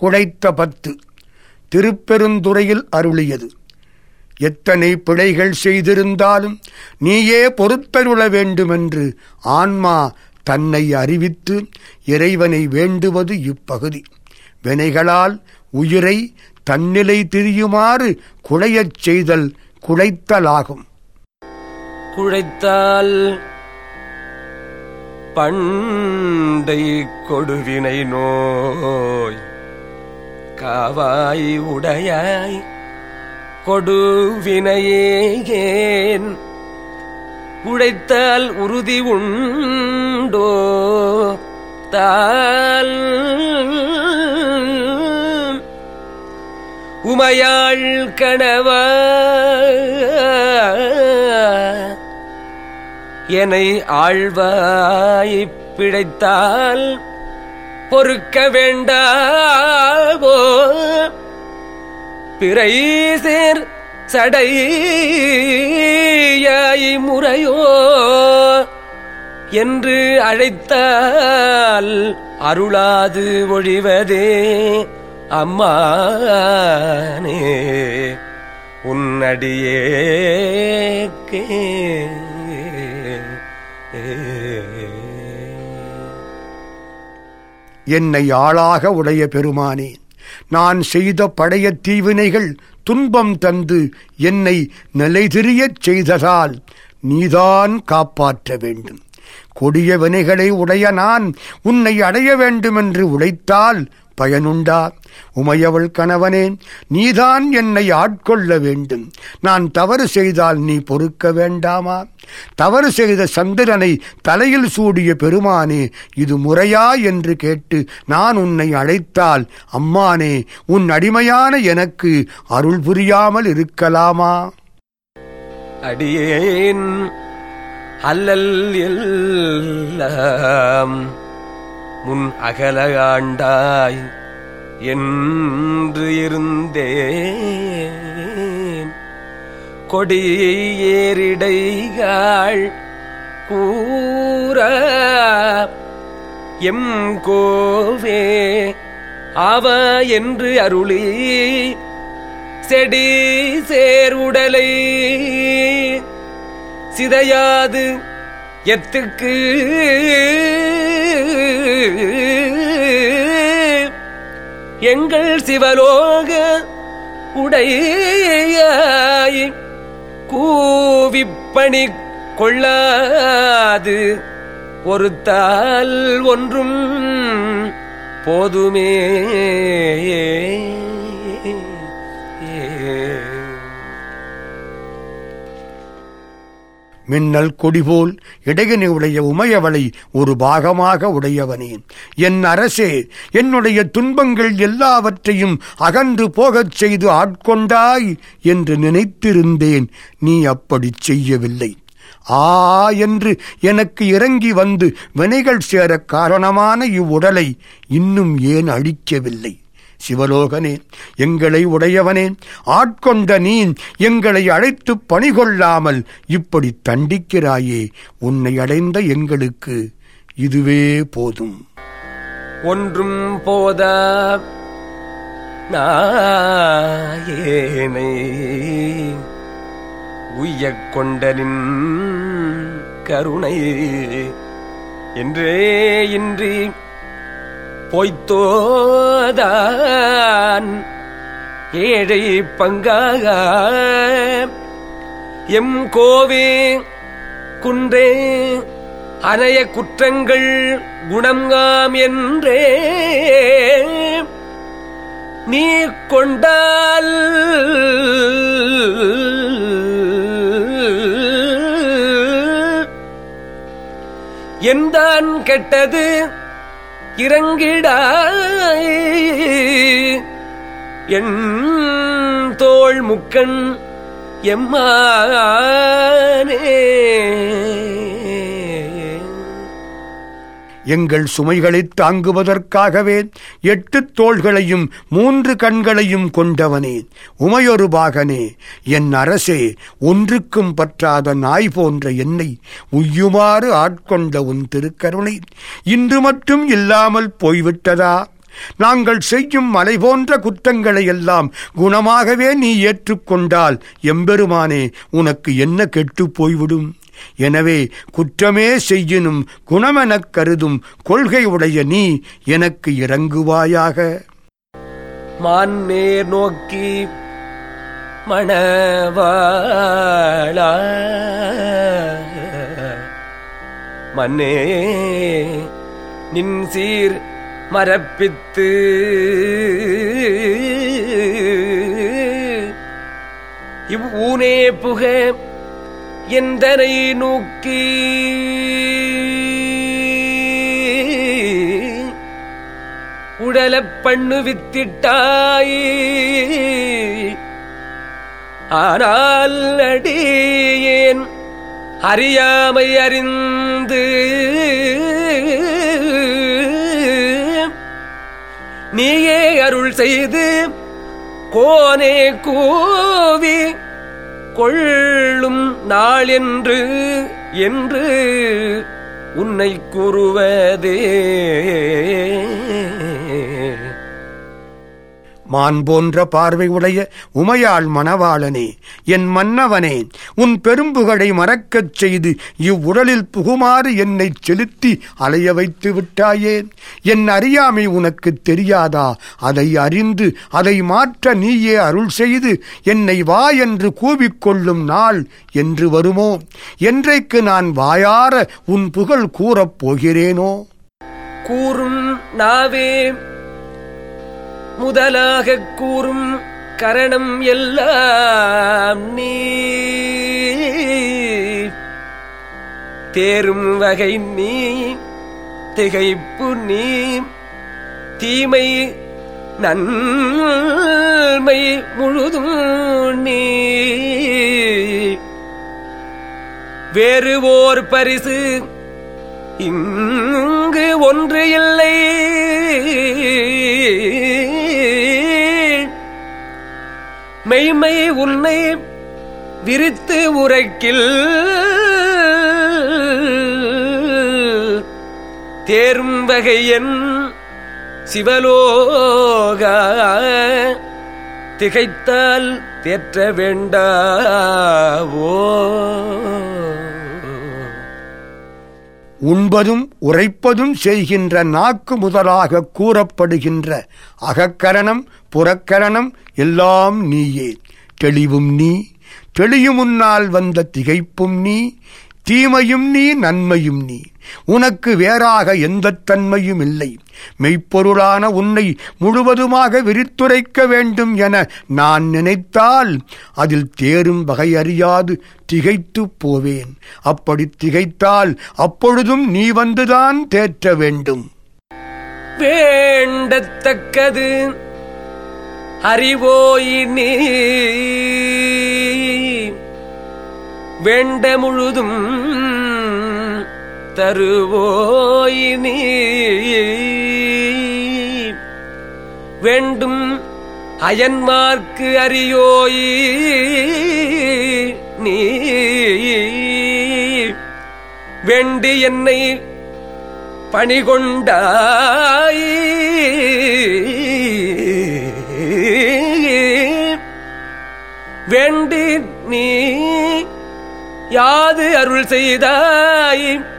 குழைத்த பத்து திருப்பெருந்துறையில் அருளியது. எத்தனை பிழைகள் செய்திருந்தாலும் நீயே பொறுத்தருள வேண்டுமென்று ஆன்மா தன்னை அறிவித்து இறைவனை வேண்டுவது இப்பகுதி. வினைகளால் உயிரை தன்னிலை திரியுமாறு குழையச் செய்தல் குழைத்தலாகும். குழைத்தால் பண்டை கொடுவினை நோய் காவாய் உடையாய் கொடுவினையேன் உழைத்தால் உறுதி உண்டோ? தால் உமையாள் கணவ? என்னை ஆழ்வாய் பிழைத்தால் பொறுக்க வேண்டாவோ? பிறை சேர் சடையாய் முறையோ? என்று அழைத்தால் அருளாது ஒழிவதே அம்மானே. உன்னடியே என்னை ஆளாக உடைய பெருமானே நான் செய்த படைய தீவினைகள் துன்பம் தந்து என்னை நிலைதிரியச் செய்ததால் நீதான் காப்பாற்ற வேண்டும். கொடிய வினைகளை உடைய நான் உன்னை அடைய வேண்டுமென்று உழைத்தால் பயனுண்டா? உமையவள் கணவனே நீதான் என்னை ஆட்கொள்ள வேண்டும். நான் தவறு செய்தால் நீ பொறுக்க வேண்டாமா? தவறு செய்த சந்திரனை தலையில் சூடிய பெருமானே இது முறையா என்று கேட்டு நான் உன்னை அழைத்தால் அம்மானே உன் அடிமையான எனக்கு அருள் புரியாமல் இருக்கலாமா? அடியேன் அல்லல் எல்லாம் முன் அகல ஆண்டாய் என்று இருந்தேன் கொடி ஏறிடைகாள் கூற எம் கோவே அவ என்று அருளி செடி சேருடலை சிதையாது எத்துக்கு எங்கள் சிவலோக உடையாய் கூவிப்பணி கொள்ளாது. பொறுத்தால் ஒன்றும் போதுமே. மின்னல் கொடிபோல் இடையனை உடைய உமையவளை ஒரு பாகமாக உடையவனே. என் அரசே என்னுடைய துன்பங்கள் எல்லாவற்றையும் அகன்று போகச் செய்து ஆட்கொண்டாய் என்று நினைத்திருந்தேன். நீ அப்படிச் செய்யவில்லை. ஆ என்று எனக்கு இறங்கி வந்து வினைகள் சேரக் காரணமான இவ்வுடலை இன்னும் ஏன் அழிக்கவில்லை? சிவலோகனே எங்களை உடையவனே ஆட்கொண்ட நீ எங்களை அழைத்து பணிகொள்ளாமல் இப்படி தண்டிக்கிறாயே உன்னை அடைந்த எங்களுக்கு இதுவே போதும். ஒன்றும் போதா நாயேனை உய்யக் கொண்டனின் கருணை என்றே இன்றி பொய்த்தோதான். ஏழை பங்காக எம் கோவே குன்றே அனைய குற்றங்கள் குணங்காம் என்றே. நீ கொண்டால் எந்தான் கெட்டது இறங்கிடாய். என் தோள் முக்கண் எம்மானே. எங்கள் சுமைகளைத் தாங்குவதற்காகவே எட்டு தோள்களையும் மூன்று கண்களையும் கொண்டவனே. உமையொரு பாகனே என் அரசே ஒன்றுக்கும் பற்றாத நாய் போன்ற என்னை உய்யுமாறு ஆட்கொண்ட உன் திருக்கருணை. இன்று மட்டும் இல்லாமல் போய்விட்டதா? நாங்கள் செய்யும் மலை போன்ற குற்றங்களை எல்லாம் குணமாகவே நீ ஏற்றுக்கொண்டால் எம்பெருமானே உனக்கு என்ன கெட்டுப் போய்விடும்? எனவே குற்றமே செய்யினும் குணமெனக் கருதும் கொள்கை உடைய நீ எனக்கு இறங்குவாயாக. மான்னேர் நோக்கி மணவாளா. மன்னே நின் சீர் மரப்பித்து இவ் ஊனே புக எந்தனை நோக்கி. உடலப் பண்ணு வித்திட்டாய். ஆனால் அடியேன் அறியாமை அறிந்து. நீயே அருள் செய்து கோனே கூவி கொள்ளும் நாளென்று என்று உன்னை கூறுவதே. மான் போன்ற பார்வை உடைய உமையாள் மணவாளனே என் மன்னவனே உன் பெரும்புகளை மறக்கச் செய்து இவ்வுடலில் புகுமாறு என்னை செலுத்தி அலைய வைத்து விட்டாயே. என் அறியாமை உனக்கு தெரியாதா? அதை அறிந்து அதை மாற்ற நீயே அருள் செய்து என்னை வா என்று கூவிக்கொள்ளும் நாள் என்று வருமோ? என்றைக்கு நான் வாயார உன் புகழ் கூறப் போகிறேனோ? கூறும் நாவே முதலாகக் கூறும் கரணம் எல்லாம் நீ. தேரும் வகை நீ திகைப்பு நீ தீமை நன்மை முழுதும் நீ. வேறு ஓர் பரிசு இங்கு ஒன்று இல்லை. மெய்மை உன்னை விரித்து உரைக்கில். தேரும் வகையன் சிவலோக. திகைத்தால் தேற்ற வேண்டாவோ. உண்பதும் உரைப்பதும் செய்கின்ற நாக்கு முதலாக கூறப்படுகின்ற அகக்கரணம் புறக்கரணம் எல்லாம் நீயே. தெளிவும் நீ தெளியும் முன்னால் வந்த திகைப்பும் நீ தீமையும் நீ நன்மையும் நீ. உனக்கு வேறாக எந்த தன்மையும் இல்லை. மெய்ப்பொருளான உன்னை முழுவதுமாக விரித்துரைக்க வேண்டும் என நான் நினைத்தால் அதில் தேரும் வகை அறியாது திகைத்துப் போவேன். அப்படி திகைத்தால் அப்பொழுதும் நீ வந்துதான் தேற்ற வேண்டும். வேண்டத்தக்கது அறிவோய் வேண்ட முழுதும் தருவோயினி வேண்டும் அயன்மார்க்கு அறியோய் நீ. வேண்டி என்னை பணிகொண்டாய். வேண்டி நீ யாது அருள் செய்தாய்.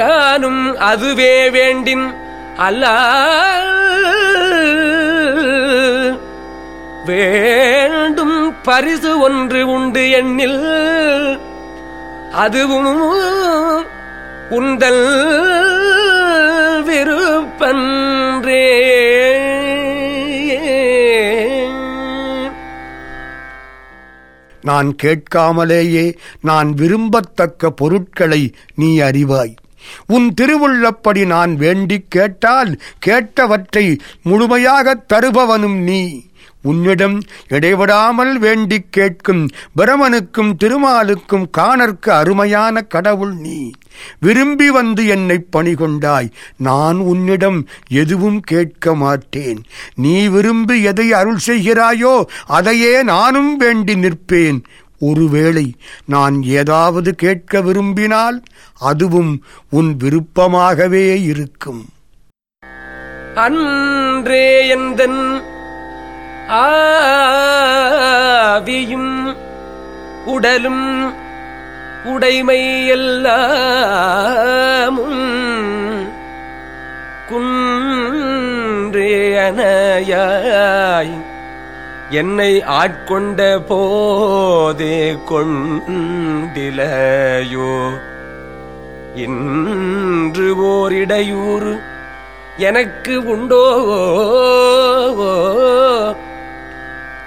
யானும் அதுவே வேண்டின் அல்ல வேண்டும் பரிசு ஒன்று உண்டு எண்ணில் அதுவும் உந்தல் விருப்பன்றே. நான் கேட்காமலேயே நான் விரும்பத்தக்க பொருட்களை நீ அறிவாய். உன் திருவுள்ளப்படி நான் வேண்டிக் கேட்டால் கேட்டவற்றை முழுமையாகத் தருபவனும் நீ. உன்னிடம் இடைவிடாமல் வேண்டிக் கேட்கும் பிரமனுக்கும் திருமாலுக்கும் காணற்கு அருமையான கடவுள் நீ. விரும்பி வந்து என்னை பணிகொண்டாய். நான் உன்னிடம் எதுவும் கேட்க மாட்டேன். நீ விரும்பி எதை அருள் செய்கிறாயோ அதையே நானும் வேண்டி நிற்பேன். ஒருவேளை நான் ஏதாவது கேட்க விரும்பினால் அதுவும் உன் விருப்பமாகவே இருக்கும். அன்றே எந்தன் ஆவியும் உடலும் உடைமை எல்லாமும் குன்றே அணையாய் என்னை ஆட்கொண்ட போதே கொண்டிலையோ? இன்று ஓரிடையூறு எனக்கு உண்டோ?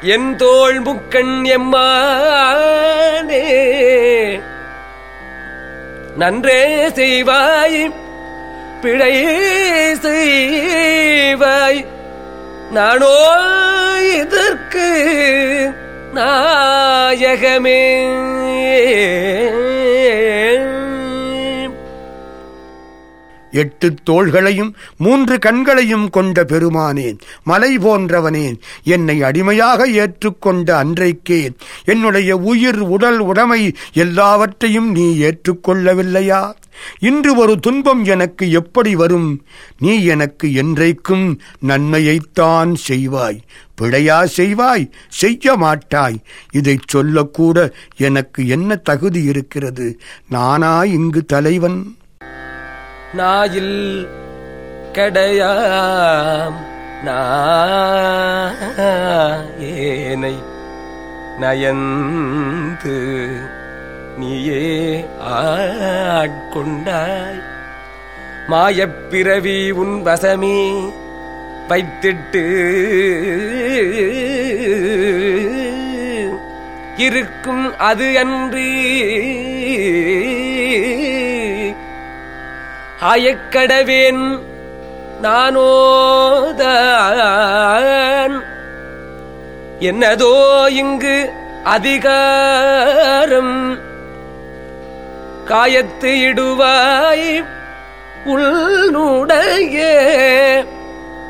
என் தோள் முக்கண் எம்மானே நன்றே செய்வாய் பிழை செய்வாய். நானோ இதற்கு நாயகமே. எட்டு தோள்களையும் மூன்று கண்களையும் கொண்ட பெருமானேன் மலை போன்றவனேன் என்னை அடிமையாக ஏற்றுக்கொண்ட அன்றைக்கே என்னுடைய உயிர் உடல் உடைமை எல்லாவற்றையும் நீ ஏற்றுக்கொள்ளவில்லையா? இன்று ஒரு துன்பம் எனக்கு எப்படி வரும்? நீ எனக்கு என்றைக்கும் நன்மையைத்தான் செய்வாய். பிழையா செய்வாய் செய்ய மாட்டாய். இதைச் சொல்லக்கூட எனக்கு என்ன தகுதி இருக்கிறது? நானா இங்கு தலைவன்? நாயில் கடையாம். ஏனை நயந்து நீயே ஆட்கொண்டாய். மாயப்பிறவி உன் வசமே வைத்திட்டு இருக்கும் அது அன்று. ஆயக்கடவேன் நானோதான். என்னதோ இங்கு அதிகாரம். காயத்து இடுவாய் உள்நுடைய.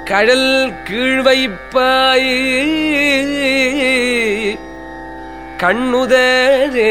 கழல் கீழ் வைப்பாய். கண்ணுதரே.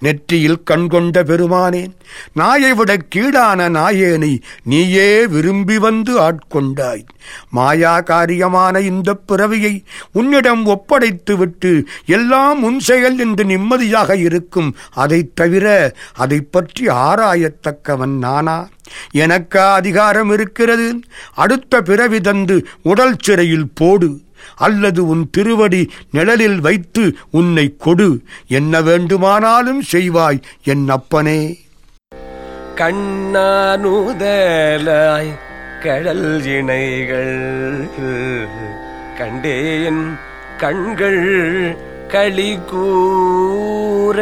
நெற்றியில் கண்கொண்ட பெருமானேன் நாயை விட கீழான நாயேனை நீயே விரும்பி வந்து ஆட்கொண்டாய். மாயா காரியமான இந்த பிறவியை உன்னிடம் ஒப்படைத்துவிட்டு எல்லாம் உன் செயல் என்று நிம்மதியாக இருக்கும். அதைத் தவிர அதைப் பற்றி ஆராயத்தக்கவன் நானா? எனக்கா அதிகாரம் இருக்கிறது? அடுத்த பிறவி தந்து உடல் சிறையில் போடு. அல்லது உன் திருவடி நிழலில் வைத்து உன்னை கொடு. என்ன வேண்டுமானாலும் செய்வாய் என் அப்பனே. கண்ணானுதலாய் கடல் இணைகள் கண்டேன் கண்கள் களி கூற.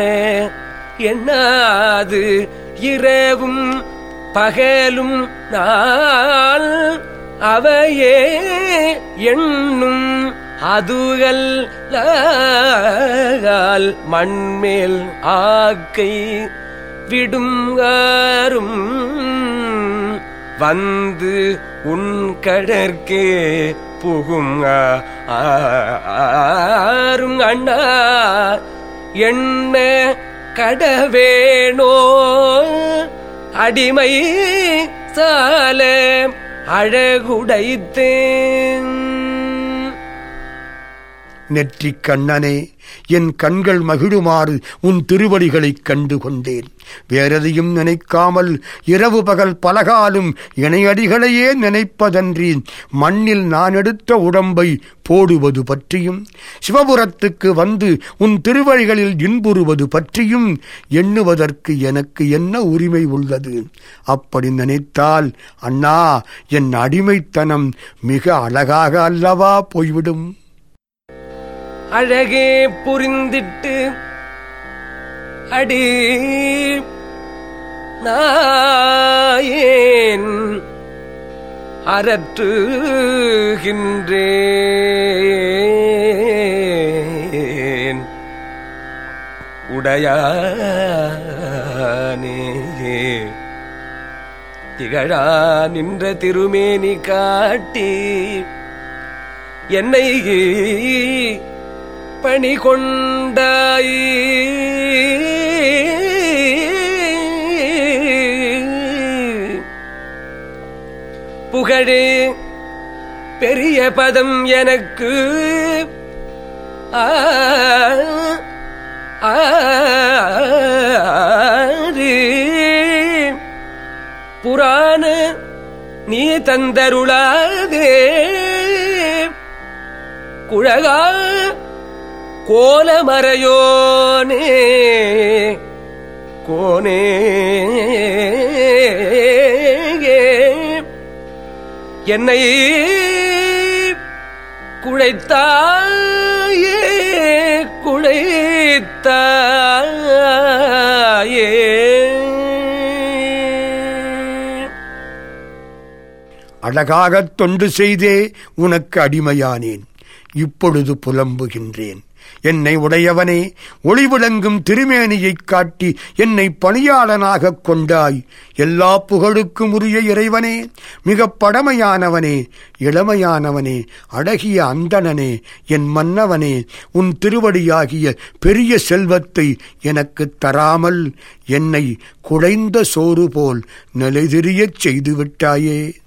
என்னாது இரவும் பகலும் நாள் அவையே எண்ணும் அதுகள் மண்மேல் ஆக்கை விடுங்காரும் வந்து உன் கடற்கு புகும் ஆறும் அண்ணா என்ன கடவேணோ அடிமை சாலே அழகுடைத்தேன். நெற்றிக் கண்ணனே என் கண்கள் மகிழுமாறு உன் திருவடிகளைக் கண்டு கொண்டேன் வேறெதையும் நினைக்காமல் இரவு பகல் பலகாலும் இணையடிகளையே நினைப்பதன்றி மண்ணில் நான் எடுத்த உடம்பை போடுவது பற்றியும் சிவபுரத்துக்கு வந்து உன் திருவழிகளில் இன்புறுவது பற்றியும் எண்ணுவதற்கு எனக்கு என்ன உரிமை உள்ளது? அப்படி நினைத்தால் அண்ணா என் அடிமைத்தனம் மிக அழகாக அல்லவா போய்விடும். அழகே புரிந்திட்டு அடி நாயேன் அறற்றுகின்றேன் உடையானே திகழா நின்ற திருமேனி காட்டி என்னை பணி கொண்டாய். புகழே பெரிய பதம் எனக்கு. ஆறு. புராண நீ தந்தருளாதே. குழகா கோலமறையோனே கோனே என்னை குழைத்தாயே குழைத்தாயே. அழகாகத் தொண்டு செய்தே உனக்கு அடிமையானேன். இப்பொழுது புலம்புகின்றேன். என்னை உடையவனே ஒளி விளங்கும் திருமேனியைக் காட்டி என்னை பணியாளனாகக் கொண்டாய். எல்லா புகழுக்கும் உரிய இறைவனே மிகப் படமையானவனே இளமையானவனே அழகிய அந்தணனே என் மன்னவனே உன் திருவடியாகிய பெரிய செல்வத்தை எனக்குத் தராமல் என்னை குழைந்த சோறு போல் நிலைதிரியச் செய்துவிட்டாயே.